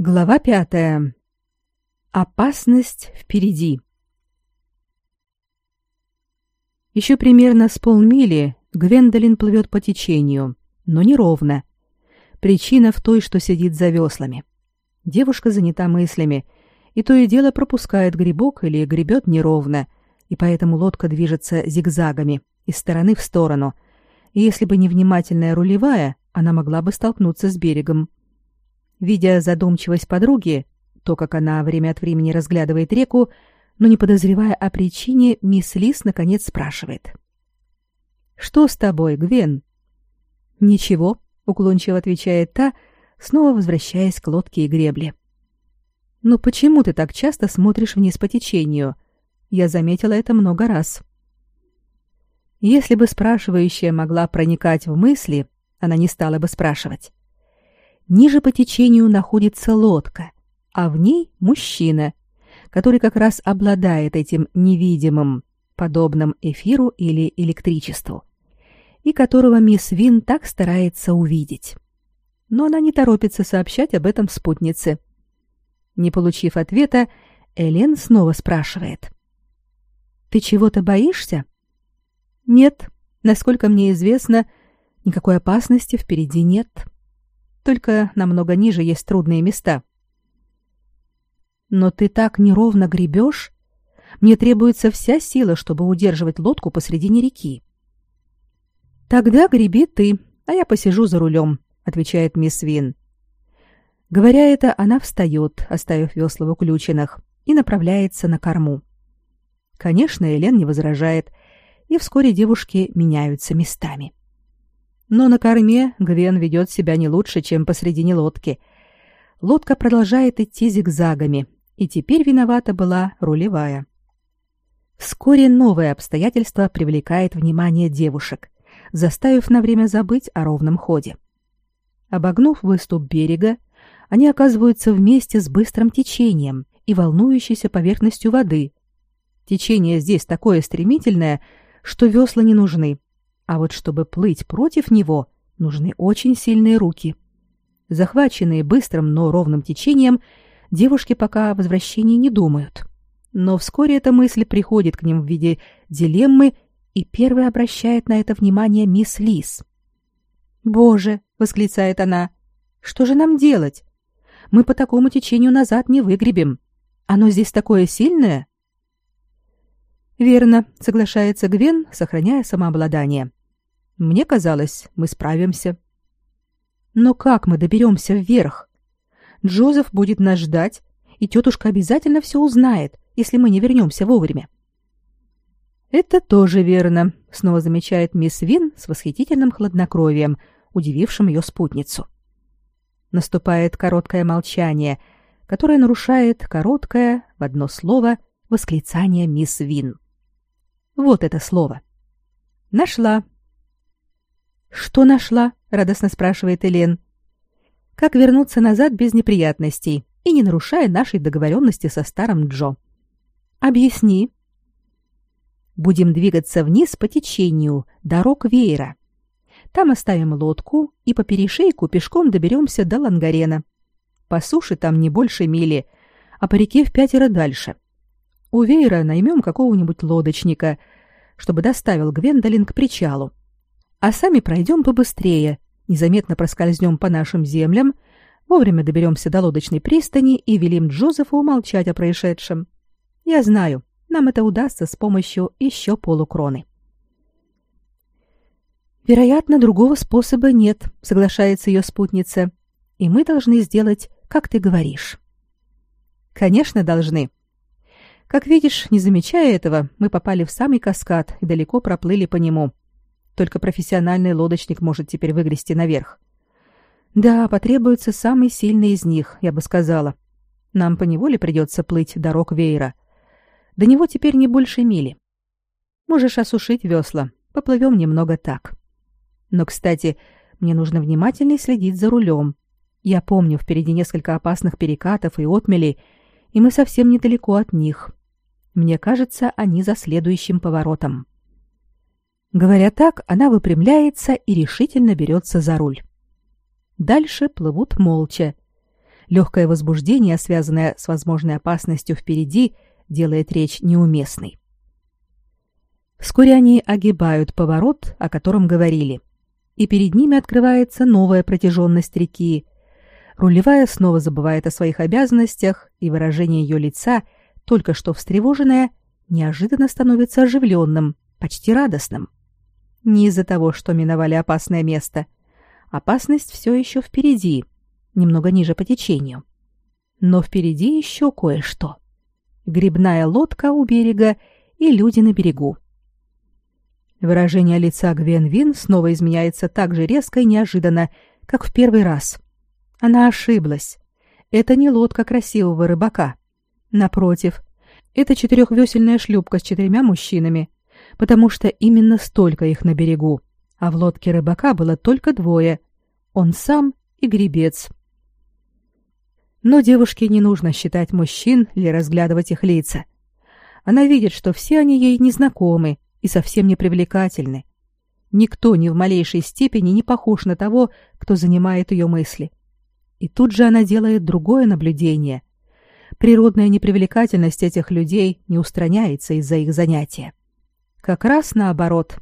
Глава пятая. Опасность впереди. Еще примерно с полмили Гвендолин плывет по течению, но неровно. Причина в той, что сидит за веслами. Девушка занята мыслями, и то и дело пропускает грибок или гребет неровно, и поэтому лодка движется зигзагами из стороны в сторону. И если бы не внимательная рулевая, она могла бы столкнуться с берегом. Видя задумчивость подруги, то, как она время от времени разглядывает реку, но не подозревая о причине, мисс Лис наконец спрашивает. «Что с тобой, Гвен?» «Ничего», — уклончиво отвечает та, снова возвращаясь к лодке и гребле. «Но почему ты так часто смотришь вниз по течению? Я заметила это много раз». Если бы спрашивающая могла проникать в мысли, она не стала бы спрашивать. Ниже по течению находится лодка, а в ней мужчина, который как раз обладает этим невидимым, подобным эфиру или электричеству, и которого мисс Вин так старается увидеть. Но она не торопится сообщать об этом спутнице. Не получив ответа, Элен снова спрашивает. «Ты чего-то боишься?» «Нет, насколько мне известно, никакой опасности впереди нет». Только намного ниже есть трудные места. Но ты так неровно гребешь. Мне требуется вся сила, чтобы удерживать лодку посредине реки. Тогда греби ты, а я посижу за рулем, отвечает мисс Вин. Говоря это, она встает, оставив весла в уключенных, и направляется на корму. Конечно, Элен не возражает, и вскоре девушки меняются местами. Но на корме Гвен ведет себя не лучше, чем посредине лодки. Лодка продолжает идти зигзагами, и теперь виновата была рулевая. Вскоре новое обстоятельство привлекает внимание девушек, заставив на время забыть о ровном ходе. Обогнув выступ берега, они оказываются вместе с быстрым течением и волнующейся поверхностью воды. Течение здесь такое стремительное, что весла не нужны, а вот чтобы плыть против него, нужны очень сильные руки. Захваченные быстрым, но ровным течением, девушки пока о возвращении не думают. Но вскоре эта мысль приходит к ним в виде дилеммы, и первой обращает на это внимание мисс Лис. «Боже!» — восклицает она. «Что же нам делать? Мы по такому течению назад не выгребем. Оно здесь такое сильное?» «Верно», — соглашается Гвен, сохраняя самообладание. Мне казалось, мы справимся. Но как мы доберемся вверх? Джозеф будет нас ждать, и тетушка обязательно все узнает, если мы не вернемся вовремя. Это тоже верно, снова замечает мисс Вин с восхитительным хладнокровием, удивившим ее спутницу. Наступает короткое молчание, которое нарушает короткое в одно слово восклицание мисс Вин. Вот это слово. Нашла, «Что нашла?» — радостно спрашивает Элен. «Как вернуться назад без неприятностей и не нарушая нашей договоренности со старым Джо?» «Объясни». «Будем двигаться вниз по течению, дорог веера. Там оставим лодку и по перешейку пешком доберемся до Лангарена. По суше там не больше мили, а по реке в пятеро дальше. У веера наймем какого-нибудь лодочника, чтобы доставил Гвендолин к причалу а сами пройдем побыстрее, незаметно проскользнем по нашим землям, вовремя доберемся до лодочной пристани и велим Джозефу умолчать о происшедшем. Я знаю, нам это удастся с помощью еще полукроны. Вероятно, другого способа нет, соглашается ее спутница, и мы должны сделать, как ты говоришь. Конечно, должны. Как видишь, не замечая этого, мы попали в самый каскад и далеко проплыли по нему, только профессиональный лодочник может теперь выгрести наверх. Да, потребуется самый сильный из них, я бы сказала. Нам поневоле придется плыть дорог веера. До него теперь не больше мили. Можешь осушить весла, поплывем немного так. Но, кстати, мне нужно внимательно следить за рулем. Я помню впереди несколько опасных перекатов и отмелей, и мы совсем недалеко от них. Мне кажется, они за следующим поворотом. Говоря так, она выпрямляется и решительно берется за руль. Дальше плывут молча. Легкое возбуждение, связанное с возможной опасностью впереди, делает речь неуместной. Вскоре они огибают поворот, о котором говорили, и перед ними открывается новая протяженность реки. Рулевая снова забывает о своих обязанностях, и выражение ее лица, только что встревоженное, неожиданно становится оживленным, почти радостным. Не из-за того, что миновали опасное место. Опасность все еще впереди — немного ниже по течению. Но впереди еще кое-что. Грибная лодка у берега и люди на берегу. Выражение лица Гвен Вин снова изменяется так же резко и неожиданно, как в первый раз. Она ошиблась. Это не лодка красивого рыбака. Напротив, это четырехвесельная шлюпка с четырьмя мужчинами, потому что именно столько их на берегу, а в лодке рыбака было только двое — он сам и гребец. Но девушке не нужно считать мужчин или разглядывать их лица. Она видит, что все они ей незнакомы и совсем не привлекательны. Никто ни в малейшей степени не похож на того, кто занимает ее мысли. И тут же она делает другое наблюдение. Природная непривлекательность этих людей не устраняется из-за их занятия. Как раз наоборот.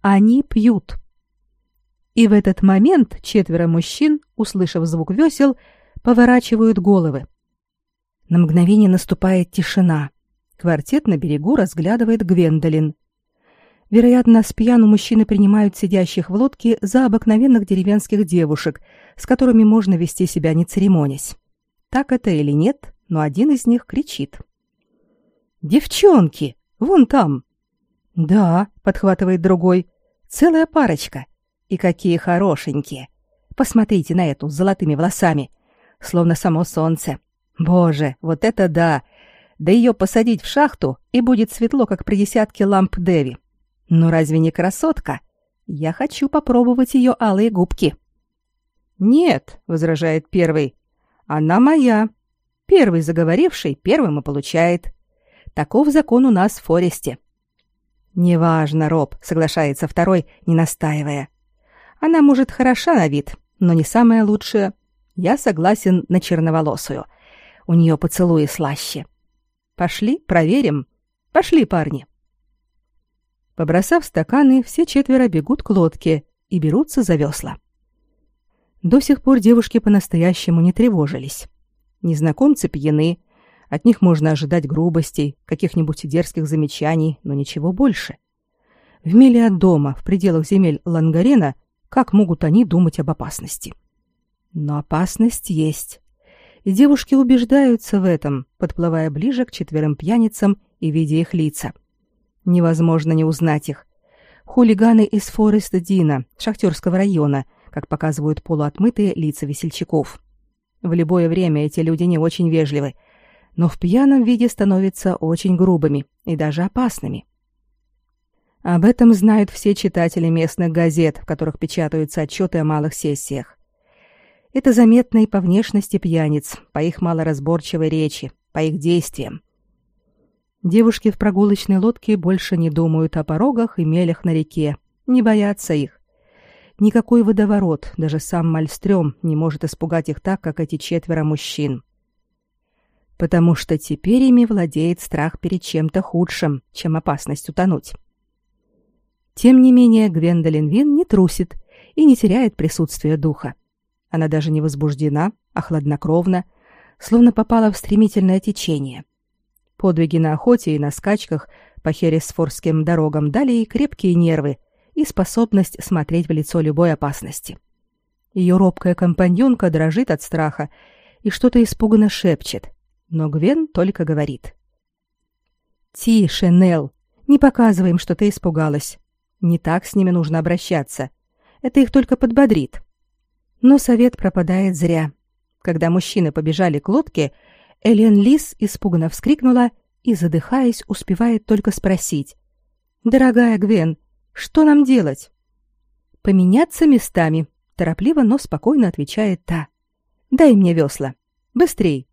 Они пьют. И в этот момент четверо мужчин, услышав звук весел, поворачивают головы. На мгновение наступает тишина. Квартет на берегу разглядывает Гвендолин. Вероятно, с пьяну мужчины принимают сидящих в лодке за обыкновенных деревенских девушек, с которыми можно вести себя не церемонясь. Так это или нет, но один из них кричит. «Девчонки! Вон там!» «Да», — подхватывает другой, — «целая парочка. И какие хорошенькие! Посмотрите на эту с золотыми волосами словно само солнце. Боже, вот это да! Да ее посадить в шахту, и будет светло, как при десятке ламп Деви. Ну разве не красотка? Я хочу попробовать ее алые губки. Нет, возражает первый. Она моя. Первый заговоривший первым и получает. Таков закон у нас в Форесте. Неважно, Роб, соглашается второй, не настаивая. Она может хороша на вид, но не самая лучшая. Я согласен на черноволосую. У нее поцелуи слаще. Пошли, проверим. Пошли, парни. Побросав стаканы, все четверо бегут к лодке и берутся за весла. До сих пор девушки по-настоящему не тревожились. Незнакомцы пьяны, от них можно ожидать грубостей, каких-нибудь дерзких замечаний, но ничего больше. В миле от дома, в пределах земель Лангарена, как могут они думать об опасности? — но опасность есть. И девушки убеждаются в этом, подплывая ближе к четверым пьяницам и видя их лица. Невозможно не узнать их. Хулиганы из Фореста Дина, шахтерского района, как показывают полуотмытые лица весельчаков. В любое время эти люди не очень вежливы, но в пьяном виде становятся очень грубыми и даже опасными. Об этом знают все читатели местных газет, в которых печатаются отчеты о малых сессиях. Это заметно и по внешности пьяниц, по их малоразборчивой речи, по их действиям. Девушки в прогулочной лодке больше не думают о порогах и мелях на реке, не боятся их. Никакой водоворот, даже сам Мальстрём, не может испугать их так, как эти четверо мужчин. Потому что теперь ими владеет страх перед чем-то худшим, чем опасность утонуть. Тем не менее, Гвендолин Вин не трусит и не теряет присутствия духа. Она даже не возбуждена, а хладнокровна, словно попала в стремительное течение. Подвиги на охоте и на скачках по хересфорским дорогам дали ей крепкие нервы и способность смотреть в лицо любой опасности. Ее робкая компаньонка дрожит от страха и что-то испуганно шепчет, но Гвен только говорит. «Тише, Нелл, не показываем, что ты испугалась. Не так с ними нужно обращаться. Это их только подбодрит». Но совет пропадает зря. Когда мужчины побежали к лодке, Элен Лис испуганно вскрикнула и, задыхаясь, успевает только спросить. «Дорогая Гвен, что нам делать?» «Поменяться местами», — торопливо, но спокойно отвечает та. «Дай мне весла. Быстрей!»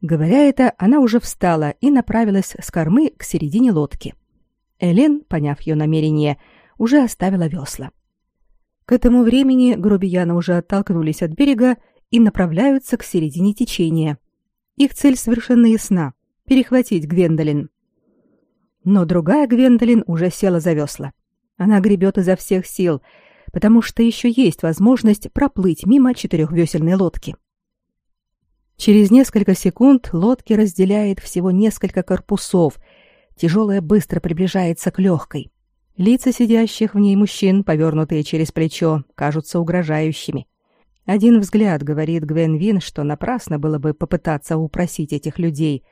Говоря это, она уже встала и направилась с кормы к середине лодки. Элен, поняв ее намерение, уже оставила весла. К этому времени грубияны уже оттолкнулись от берега и направляются к середине течения. Их цель совершенно ясна — перехватить Гвендолин. Но другая Гвендолин уже села за весла. Она гребет изо всех сил, потому что еще есть возможность проплыть мимо четырехвесельной лодки. Через несколько секунд лодки разделяет всего несколько корпусов. Тяжелая быстро приближается к легкой. Лица сидящих в ней мужчин, повернутые через плечо, кажутся угрожающими. Один взгляд говорит Гвен Вин, что напрасно было бы попытаться упросить этих людей.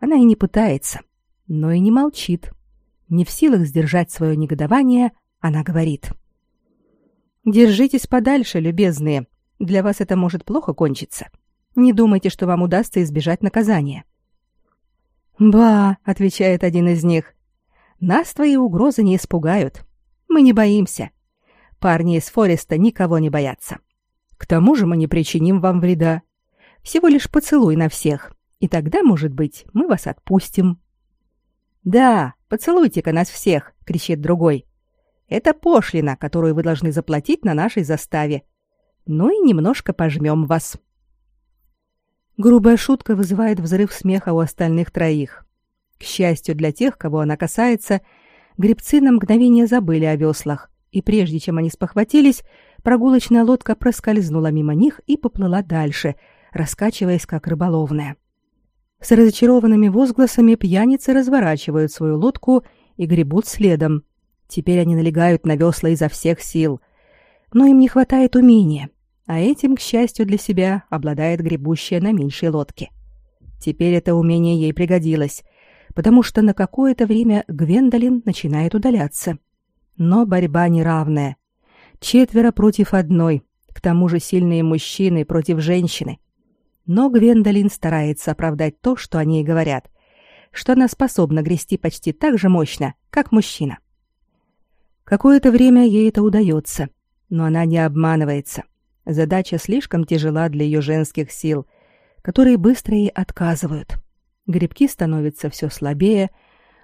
Она и не пытается, но и не молчит. Не в силах сдержать свое негодование, она говорит. «Держитесь подальше, любезные. Для вас это может плохо кончиться. Не думайте, что вам удастся избежать наказания». «Ба», — отвечает один из них, нас твои угрозы не испугают. Мы не боимся. Парни из Фореста никого не боятся. К тому же мы не причиним вам вреда. Всего лишь поцелуй на всех, и тогда, может быть, мы вас отпустим. Да, поцелуйте-ка нас всех, кричит другой. Это пошлина, которую вы должны заплатить на нашей заставе. Ну и немножко пожмем вас. Грубая шутка вызывает взрыв смеха у остальных троих. К счастью для тех, кого она касается, гребцы на мгновение забыли о веслах, и прежде чем они спохватились, прогулочная лодка проскользнула мимо них и поплыла дальше, раскачиваясь как рыболовная. С разочарованными возгласами пьяницы разворачивают свою лодку и гребут следом. Теперь они налегают на весла изо всех сил. Но им не хватает умения, а этим, к счастью для себя, обладает гребущая на меньшей лодке. Теперь это умение ей пригодилось, потому что на какое-то время Гвендолин начинает удаляться. Но борьба неравная. Четверо против одной, к тому же сильные мужчины против женщины. Но Гвендолин старается оправдать то, что они ей говорят, что она способна грести почти так же мощно, как мужчина. Какое-то время ей это удается, но она не обманывается. Задача слишком тяжела для ее женских сил, которые быстро ей отказывают. Грибки становятся все слабее,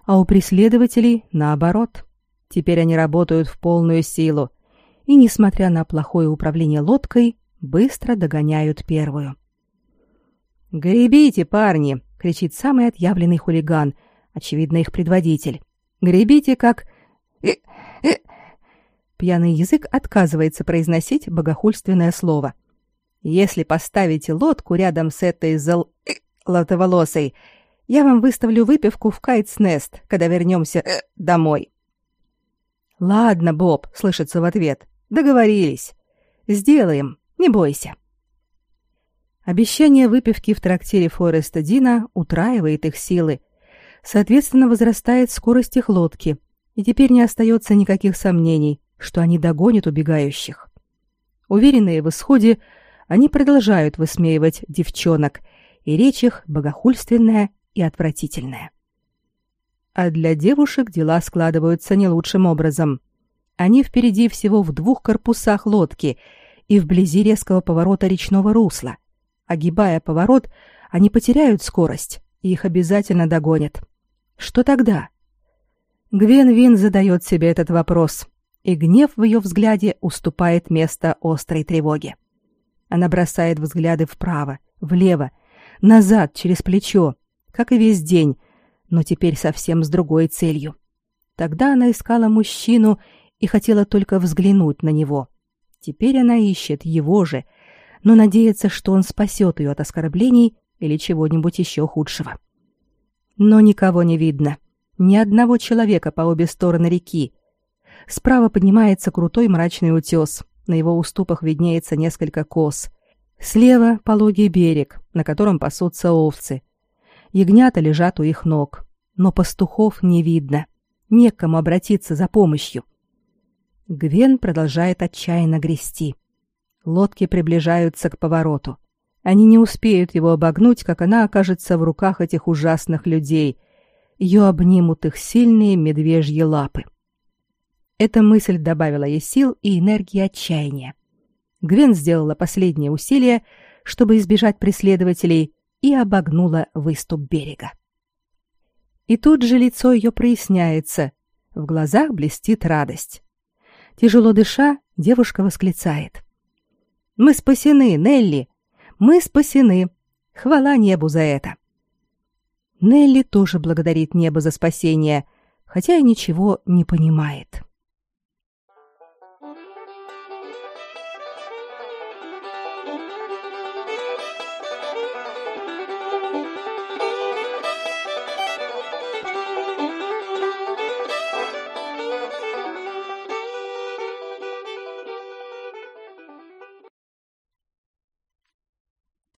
а у преследователей наоборот. Теперь они работают в полную силу и, несмотря на плохое управление лодкой, быстро догоняют первую. «Гребите, парни!» — кричит самый отъявленный хулиган, очевидно, их предводитель. «Гребите, как...» «Э, э». Пьяный язык отказывается произносить богохульственное слово. «Если поставите лодку рядом с этой зол лотоволосой. Я вам выставлю выпивку в Кайтснест, когда вернемся э, домой». «Ладно, Боб», — слышится в ответ. «Договорились. Сделаем, не бойся». Обещание выпивки в трактире Фореста Дина утраивает их силы. Соответственно, возрастает скорость их лодки, и теперь не остается никаких сомнений, что они догонят убегающих. Уверенные в исходе, они продолжают высмеивать девчонок — и речь их богохульственная и отвратительная. А для девушек дела складываются не лучшим образом. Они впереди всего в двух корпусах лодки и вблизи резкого поворота речного русла. Огибая поворот, они потеряют скорость, и их обязательно догонят. Что тогда? Гвен Вин задает себе этот вопрос, и гнев в ее взгляде уступает место острой тревоге. Она бросает взгляды вправо, влево, назад, через плечо, как и весь день, но теперь совсем с другой целью. Тогда она искала мужчину и хотела только взглянуть на него. Теперь она ищет его же, но надеется, что он спасет ее от оскорблений или чего-нибудь еще худшего. Но никого не видно. Ни одного человека по обе стороны реки. Справа поднимается крутой мрачный утес. На его уступах виднеется несколько коз. Слева пологий берег, на котором пасутся овцы. Ягнята лежат у их ног, но пастухов не видно. Некому обратиться за помощью. Гвен продолжает отчаянно грести. Лодки приближаются к повороту. Они не успеют его обогнуть, как она окажется в руках этих ужасных людей. Ее обнимут их сильные медвежьи лапы. Эта мысль добавила ей сил и энергии отчаяния. Гвен сделала последнее усилие, чтобы избежать преследователей, и обогнула выступ берега. И тут же лицо ее проясняется, в глазах блестит радость. Тяжело дыша, девушка восклицает. «Мы спасены, Нелли! Мы спасены. Хвала небу за это. Нелли тоже благодарит небо за спасение, хотя и ничего не понимает.